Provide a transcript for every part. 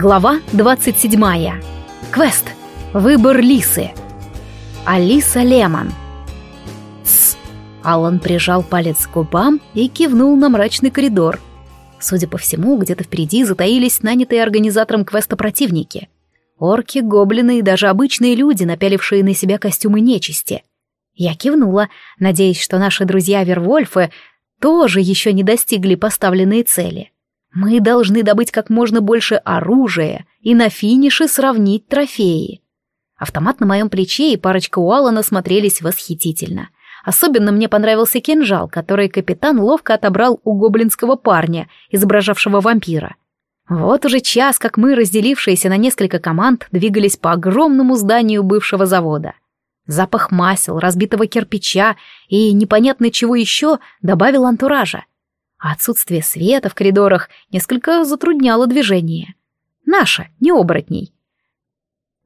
Глава 27. Квест. Выбор лисы. Алиса Лемон. С. Алан прижал палец к губам и кивнул на мрачный коридор. Судя по всему, где-то впереди затаились нанятые организатором квеста противники. Орки, гоблины и даже обычные люди, напялившие на себя костюмы нечисти. Я кивнула, надеясь, что наши друзья-вервольфы тоже еще не достигли поставленные цели. — мы должны добыть как можно больше оружия и на финише сравнить трофеи. Автомат на моем плече и парочка Уалана смотрелись восхитительно. Особенно мне понравился кинжал, который капитан ловко отобрал у гоблинского парня, изображавшего вампира. Вот уже час, как мы, разделившиеся на несколько команд, двигались по огромному зданию бывшего завода. Запах масел, разбитого кирпича и непонятно чего еще добавил антуража отсутствие света в коридорах несколько затрудняло движение. Наша не оборотней.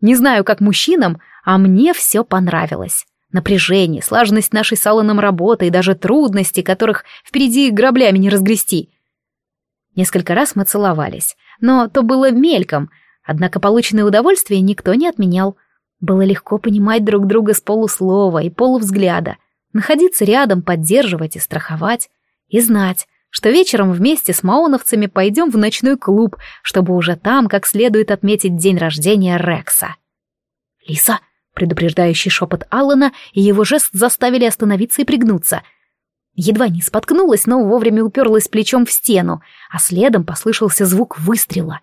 Не знаю, как мужчинам, а мне все понравилось. Напряжение, слаженность нашей с Алланом работы и даже трудности, которых впереди граблями не разгрести. Несколько раз мы целовались, но то было мельком, однако полученное удовольствие никто не отменял. Было легко понимать друг друга с полуслова и полувзгляда, находиться рядом, поддерживать и страховать, и знать, что вечером вместе с Мауновцами пойдем в ночной клуб, чтобы уже там как следует отметить день рождения Рекса. «Лиса!» — предупреждающий шепот Аллана и его жест заставили остановиться и пригнуться. Едва не споткнулась, но вовремя уперлась плечом в стену, а следом послышался звук выстрела.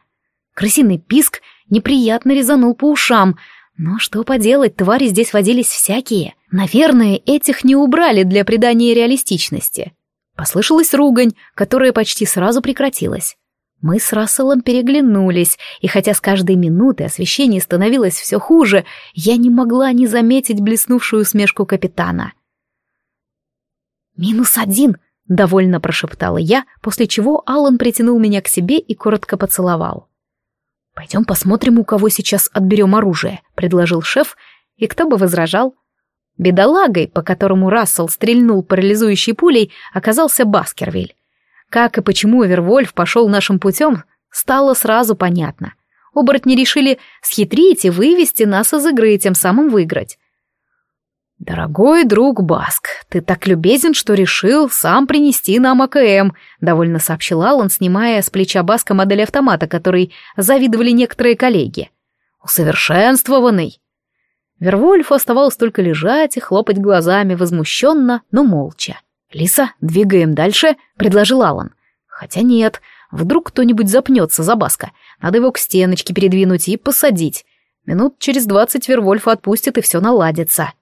Крысиный писк неприятно резанул по ушам — но что поделать, твари здесь водились всякие. Наверное, этих не убрали для придания реалистичности. Послышалась ругань, которая почти сразу прекратилась. Мы с Расселом переглянулись, и хотя с каждой минуты освещение становилось все хуже, я не могла не заметить блеснувшую усмешку капитана. «Минус один!» — довольно прошептала я, после чего Алан притянул меня к себе и коротко поцеловал. «Пойдем посмотрим, у кого сейчас отберем оружие», — предложил шеф, и кто бы возражал — Бедолагой, по которому Рассел стрельнул парализующей пулей, оказался Баскервиль. Как и почему Эвервольф пошел нашим путем, стало сразу понятно. Оборотни решили схитрить и вывести нас из игры, и тем самым выиграть. «Дорогой друг Баск, ты так любезен, что решил сам принести нам АКМ», — довольно сообщил Аллан, снимая с плеча Баска модель автомата, который завидовали некоторые коллеги. «Усовершенствованный». Вервольф оставалось только лежать и хлопать глазами возмущенно, но молча. «Лиса, двигаем дальше», — предложил Алан. «Хотя нет, вдруг кто-нибудь запнется за баска. Надо его к стеночке передвинуть и посадить. Минут через двадцать Вервольфа отпустит, и все наладится».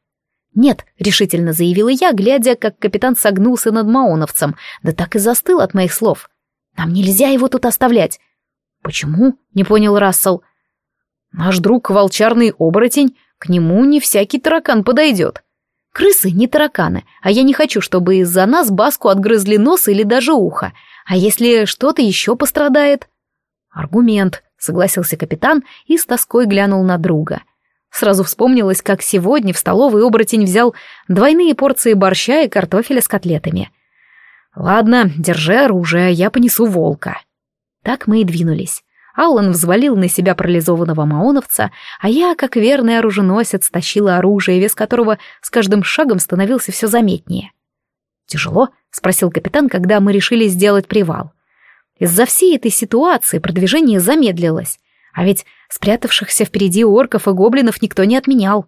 «Нет», — решительно заявила я, глядя, как капитан согнулся над маоновцем, да так и застыл от моих слов. «Нам нельзя его тут оставлять». «Почему?» — не понял Рассел. «Наш друг — волчарный оборотень» К нему не всякий таракан подойдет. Крысы не тараканы, а я не хочу, чтобы из-за нас Баску отгрызли нос или даже ухо. А если что-то еще пострадает? Аргумент, согласился капитан и с тоской глянул на друга. Сразу вспомнилось, как сегодня в столовой оборотень взял двойные порции борща и картофеля с котлетами. Ладно, держи оружие, я понесу волка. Так мы и двинулись. Аллан взвалил на себя парализованного маоновца, а я, как верный оруженосец, тащила оружие, вес которого с каждым шагом становился все заметнее. «Тяжело?» — спросил капитан, когда мы решили сделать привал. Из-за всей этой ситуации продвижение замедлилось, а ведь спрятавшихся впереди орков и гоблинов никто не отменял.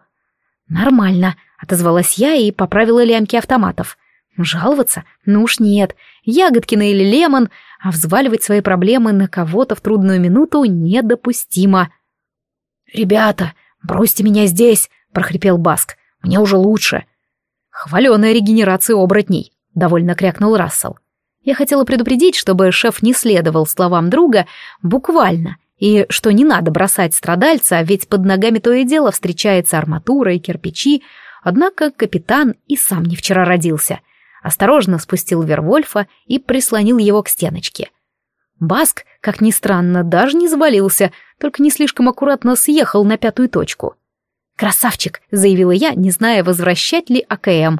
«Нормально», — отозвалась я и поправила лямки автоматов. «Жаловаться? Ну уж нет. Ягодкина или Лемон а взваливать свои проблемы на кого-то в трудную минуту недопустимо. «Ребята, бросьте меня здесь!» — прохрипел Баск. «Мне уже лучше!» «Хваленая регенерация оборотней!» — довольно крякнул Рассел. Я хотела предупредить, чтобы шеф не следовал словам друга буквально, и что не надо бросать страдальца, а ведь под ногами то и дело встречается арматура и кирпичи, однако капитан и сам не вчера родился — осторожно спустил Вервольфа и прислонил его к стеночке. Баск, как ни странно, даже не завалился, только не слишком аккуратно съехал на пятую точку. «Красавчик!» — заявила я, не зная, возвращать ли АКМ.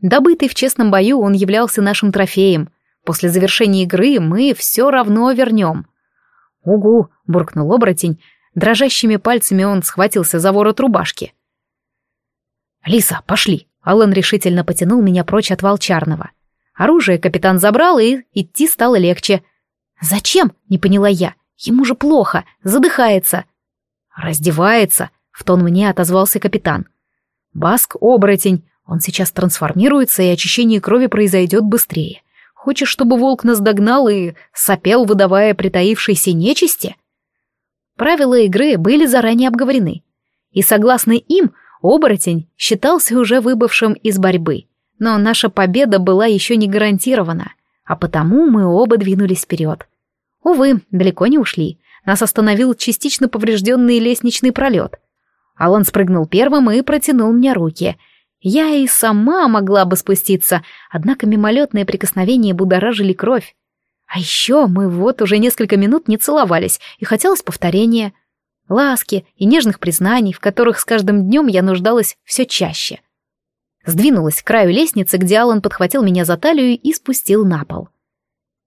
Добытый в честном бою, он являлся нашим трофеем. После завершения игры мы все равно вернем. «Угу!» — буркнул оборотень. Дрожащими пальцами он схватился за ворот рубашки. «Лиса, пошли!» Аллан решительно потянул меня прочь от Волчарного. Оружие капитан забрал, и идти стало легче. «Зачем?» — не поняла я. «Ему же плохо, задыхается». «Раздевается», — в тон мне отозвался капитан. «Баск-оборотень, он сейчас трансформируется, и очищение крови произойдет быстрее. Хочешь, чтобы волк нас догнал и сопел, выдавая притаившейся нечисти?» Правила игры были заранее обговорены, и, согласно им, — Оборотень считался уже выбывшим из борьбы, но наша победа была еще не гарантирована, а потому мы оба двинулись вперед. Увы, далеко не ушли. Нас остановил частично поврежденный лестничный пролет. Алан спрыгнул первым и протянул мне руки. Я и сама могла бы спуститься, однако мимолетные прикосновения будоражили кровь. А еще мы вот уже несколько минут не целовались, и хотелось повторения — ласки и нежных признаний, в которых с каждым днем я нуждалась все чаще. Сдвинулась к краю лестницы, где Алан подхватил меня за талию и спустил на пол.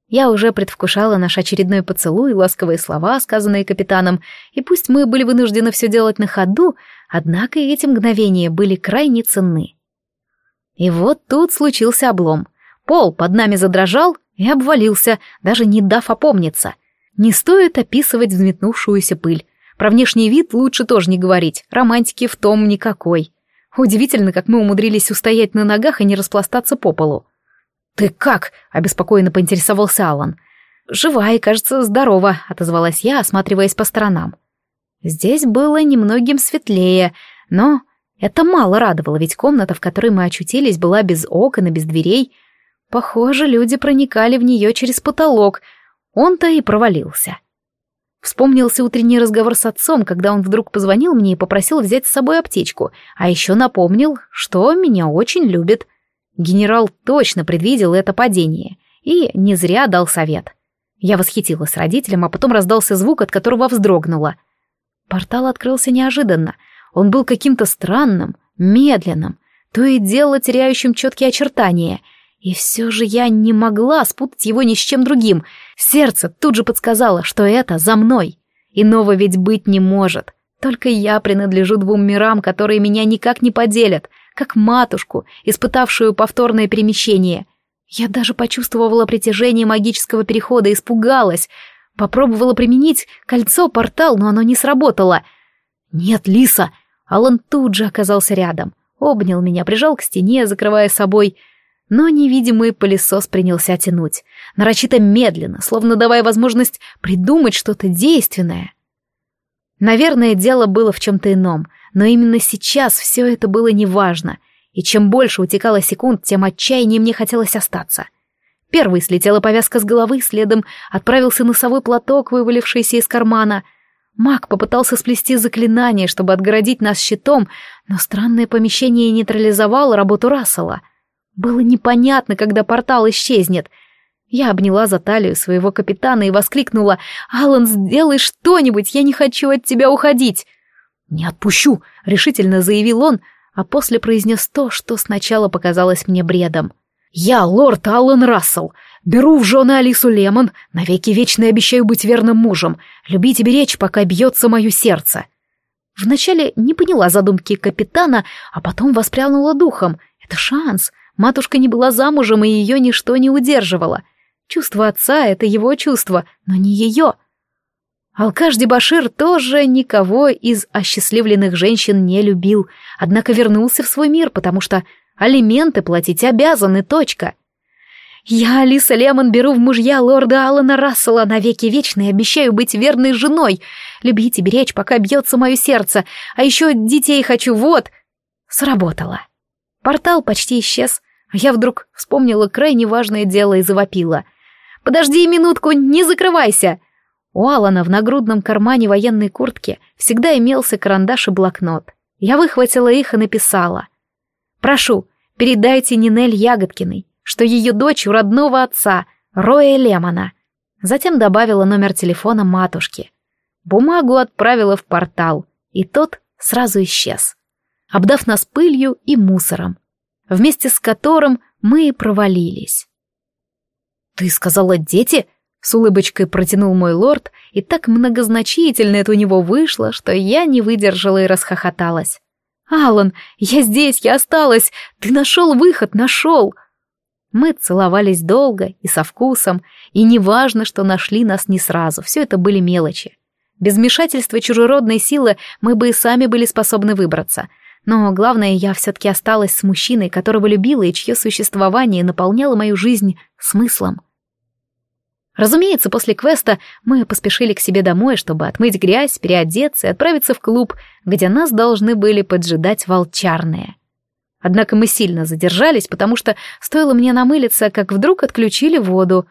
Я уже предвкушала наш очередной поцелуй, ласковые слова, сказанные капитаном, и пусть мы были вынуждены все делать на ходу, однако эти мгновения были крайне ценны. И вот тут случился облом. Пол под нами задрожал и обвалился, даже не дав опомниться. Не стоит описывать взметнувшуюся пыль, про внешний вид лучше тоже не говорить, романтики в том никакой. Удивительно, как мы умудрились устоять на ногах и не распластаться по полу. «Ты как?» — обеспокоенно поинтересовался Алан. «Жива и, кажется, здорова», — отозвалась я, осматриваясь по сторонам. Здесь было немногим светлее, но это мало радовало, ведь комната, в которой мы очутились, была без окон и без дверей. Похоже, люди проникали в нее через потолок. Он-то и провалился. Вспомнился утренний разговор с отцом, когда он вдруг позвонил мне и попросил взять с собой аптечку, а еще напомнил, что меня очень любит. Генерал точно предвидел это падение и не зря дал совет. Я восхитилась родителям, а потом раздался звук, от которого вздрогнула. Портал открылся неожиданно. Он был каким-то странным, медленным, то и дело теряющим четкие очертания — и все же я не могла спутать его ни с чем другим. Сердце тут же подсказало, что это за мной. Иного ведь быть не может. Только я принадлежу двум мирам, которые меня никак не поделят, как матушку, испытавшую повторное перемещение. Я даже почувствовала притяжение магического перехода, испугалась. Попробовала применить кольцо-портал, но оно не сработало. «Нет, Лиса!» Алан тут же оказался рядом. Обнял меня, прижал к стене, закрывая собой. Но невидимый пылесос принялся тянуть, нарочито медленно, словно давая возможность придумать что-то действенное. Наверное, дело было в чем-то ином, но именно сейчас все это было неважно, и чем больше утекало секунд, тем отчаяннее мне хотелось остаться. Первый слетела повязка с головы, следом отправился носовой платок, вывалившийся из кармана. Маг попытался сплести заклинание, чтобы отгородить нас щитом, но странное помещение нейтрализовало работу Рассела — было непонятно, когда портал исчезнет. Я обняла за талию своего капитана и воскликнула «Алан, сделай что-нибудь, я не хочу от тебя уходить!» «Не отпущу!» — решительно заявил он, а после произнес то, что сначала показалось мне бредом. «Я лорд Аллан Рассел. Беру в жены Алису Лемон, навеки вечно обещаю быть верным мужем, любить и беречь, пока бьется мое сердце». Вначале не поняла задумки капитана, а потом воспрянула духом. «Это шанс. Матушка не была замужем, и ее ничто не удерживало. Чувство отца — это его чувство, но не ее. Алкаш Дебашир тоже никого из осчастливленных женщин не любил, однако вернулся в свой мир, потому что алименты платить обязаны. точка. «Я, Алиса Лемон, беру в мужья лорда Алана Рассела навеки вечные, обещаю быть верной женой, любить и беречь, пока бьется мое сердце, а еще детей хочу, вот!» Сработало. Портал почти исчез, а я вдруг вспомнила крайне важное дело и завопила. «Подожди минутку, не закрывайся!» У Алана в нагрудном кармане военной куртки всегда имелся карандаш и блокнот. Я выхватила их и написала. «Прошу, передайте Нинель Ягодкиной, что ее дочь у родного отца, Роя Лемона». Затем добавила номер телефона матушки. Бумагу отправила в портал, и тот сразу исчез, обдав нас пылью и мусором, вместе с которым мы и провалились. «Ты сказала, дети?» — с улыбочкой протянул мой лорд, и так многозначительно это у него вышло, что я не выдержала и расхохоталась. «Алан, я здесь, я осталась! Ты нашел выход, нашел!» Мы целовались долго и со вкусом, и неважно, что нашли нас не сразу, все это были мелочи. Без вмешательства чужеродной силы мы бы и сами были способны выбраться, но главное, я все-таки осталась с мужчиной, которого любила и чье существование наполняло мою жизнь смыслом. Разумеется, после квеста мы поспешили к себе домой, чтобы отмыть грязь, переодеться и отправиться в клуб, где нас должны были поджидать волчарные. Однако мы сильно задержались, потому что стоило мне намылиться, как вдруг отключили воду.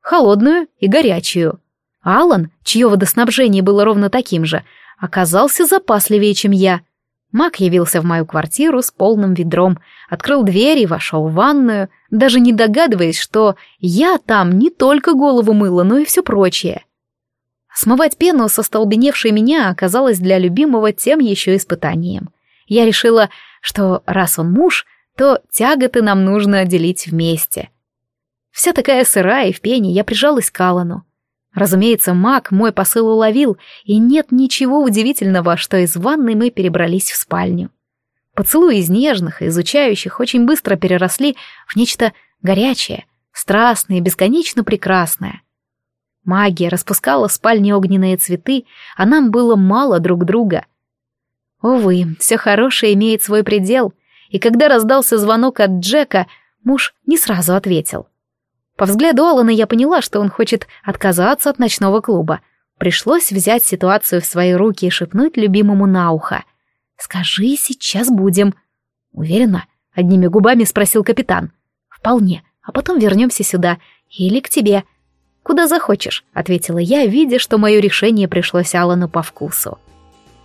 Холодную и горячую. Алан, чье водоснабжение было ровно таким же, оказался запасливее, чем я — Мак явился в мою квартиру с полным ведром, открыл дверь и вошел в ванную, даже не догадываясь, что я там не только голову мыла, но и все прочее. Смывать пену со столбеневшей меня оказалось для любимого тем еще испытанием. Я решила, что раз он муж, то тяготы нам нужно делить вместе. Вся такая сырая и в пене, я прижалась к Алану. Разумеется, маг мой посыл уловил, и нет ничего удивительного, что из ванной мы перебрались в спальню. Поцелуи из нежных и изучающих очень быстро переросли в нечто горячее, страстное и бесконечно прекрасное. Магия распускала в спальне огненные цветы, а нам было мало друг друга. Увы, все хорошее имеет свой предел, и когда раздался звонок от Джека, муж не сразу ответил. По взгляду Алана я поняла, что он хочет отказаться от ночного клуба. Пришлось взять ситуацию в свои руки и шепнуть любимому на ухо. «Скажи, сейчас будем». «Уверена?» — одними губами спросил капитан. «Вполне. А потом вернемся сюда. Или к тебе». «Куда захочешь», — ответила я, видя, что мое решение пришлось Алану по вкусу.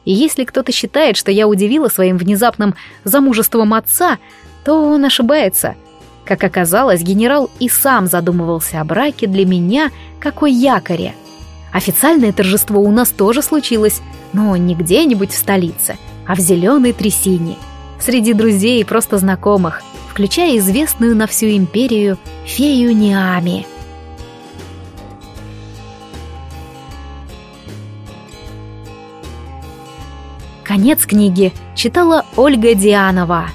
И если кто-то считает, что я удивила своим внезапным замужеством отца, то он ошибается — как оказалось, генерал и сам задумывался о браке для меня, какой якоре. Официальное торжество у нас тоже случилось, но не где-нибудь в столице, а в зеленой трясине. Среди друзей и просто знакомых, включая известную на всю империю фею Ниами. Конец книги читала Ольга Дианова.